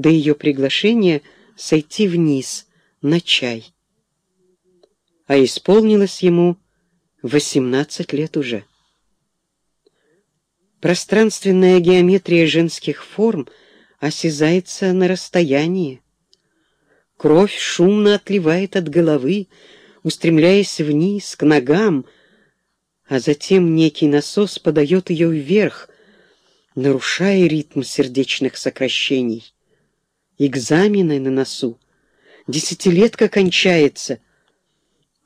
до ее приглашения сойти вниз на чай. А исполнилось ему восемнадцать лет уже. Пространственная геометрия женских форм осязается на расстоянии. Кровь шумно отливает от головы, устремляясь вниз, к ногам, а затем некий насос подает ее вверх, нарушая ритм сердечных сокращений. Экзамены на носу. Десятилетка кончается.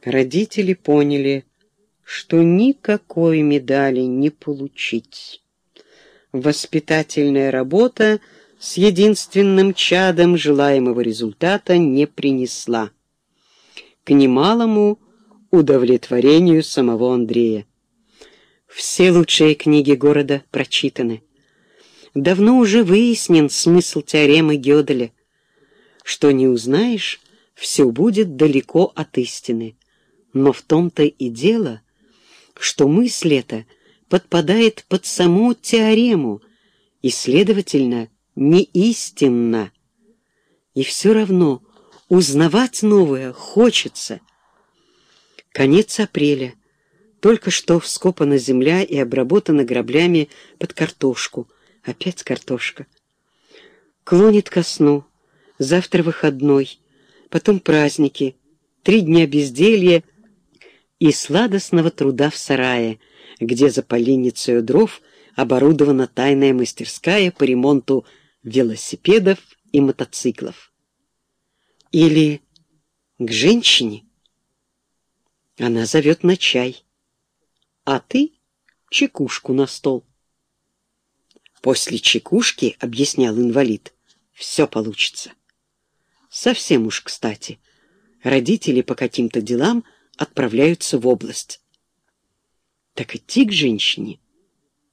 Родители поняли, что никакой медали не получить. Воспитательная работа с единственным чадом желаемого результата не принесла. К немалому удовлетворению самого Андрея. Все лучшие книги города прочитаны. Давно уже выяснен смысл теоремы Гёделя. Что не узнаешь, все будет далеко от истины. Но в том-то и дело, что мысль эта подпадает под саму теорему и, следовательно, не истинна. И все равно узнавать новое хочется. Конец апреля. Только что вскопана земля и обработана граблями под картошку. Опять картошка. Клонит ко сну. Завтра выходной. Потом праздники. Три дня безделья и сладостного труда в сарае, где за поленницей дров оборудована тайная мастерская по ремонту велосипедов и мотоциклов. Или к женщине. Она зовет на чай а ты — чекушку на стол. После чекушки, — объяснял инвалид, — все получится. Совсем уж кстати. Родители по каким-то делам отправляются в область. Так идти к женщине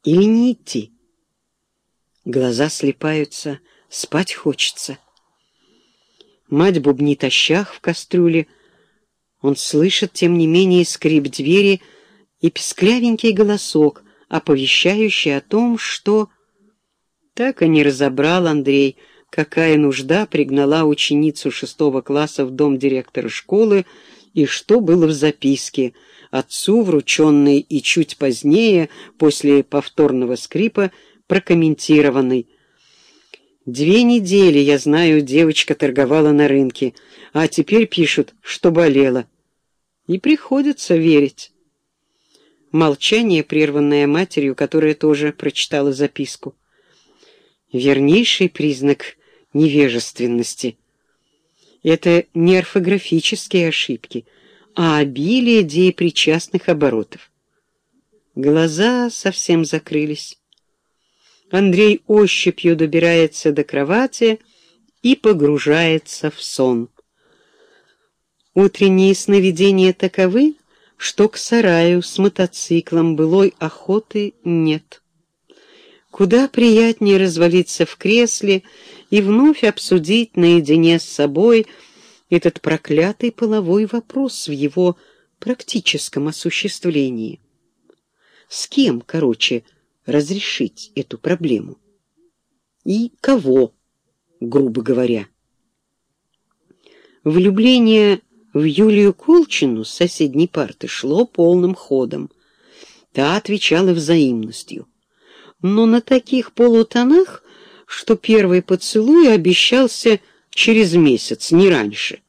или не идти? Глаза слепаются, спать хочется. Мать бубнит о щах в кастрюле. Он слышит, тем не менее, скрип двери — и песклявенький голосок, оповещающий о том, что... Так и не разобрал Андрей, какая нужда пригнала ученицу шестого класса в дом директора школы и что было в записке, отцу врученной и чуть позднее, после повторного скрипа, прокомментированной. «Две недели, я знаю, девочка торговала на рынке, а теперь пишут, что болела. И приходится верить». Молчание, прерванное матерью, которая тоже прочитала записку. Вернейший признак невежественности. Это не орфографические ошибки, а обилие деепричастных оборотов. Глаза совсем закрылись. Андрей ощупью добирается до кровати и погружается в сон. Утренние сновидения таковы, что к сараю с мотоциклом былой охоты нет. Куда приятнее развалиться в кресле и вновь обсудить наедине с собой этот проклятый половой вопрос в его практическом осуществлении. С кем, короче, разрешить эту проблему? И кого, грубо говоря? Влюбление в Юлию Колчину с соседней парты шло полным ходом. Та отвечала взаимностью. Но на таких полутонах, что первый поцелуй обещался через месяц, не раньше —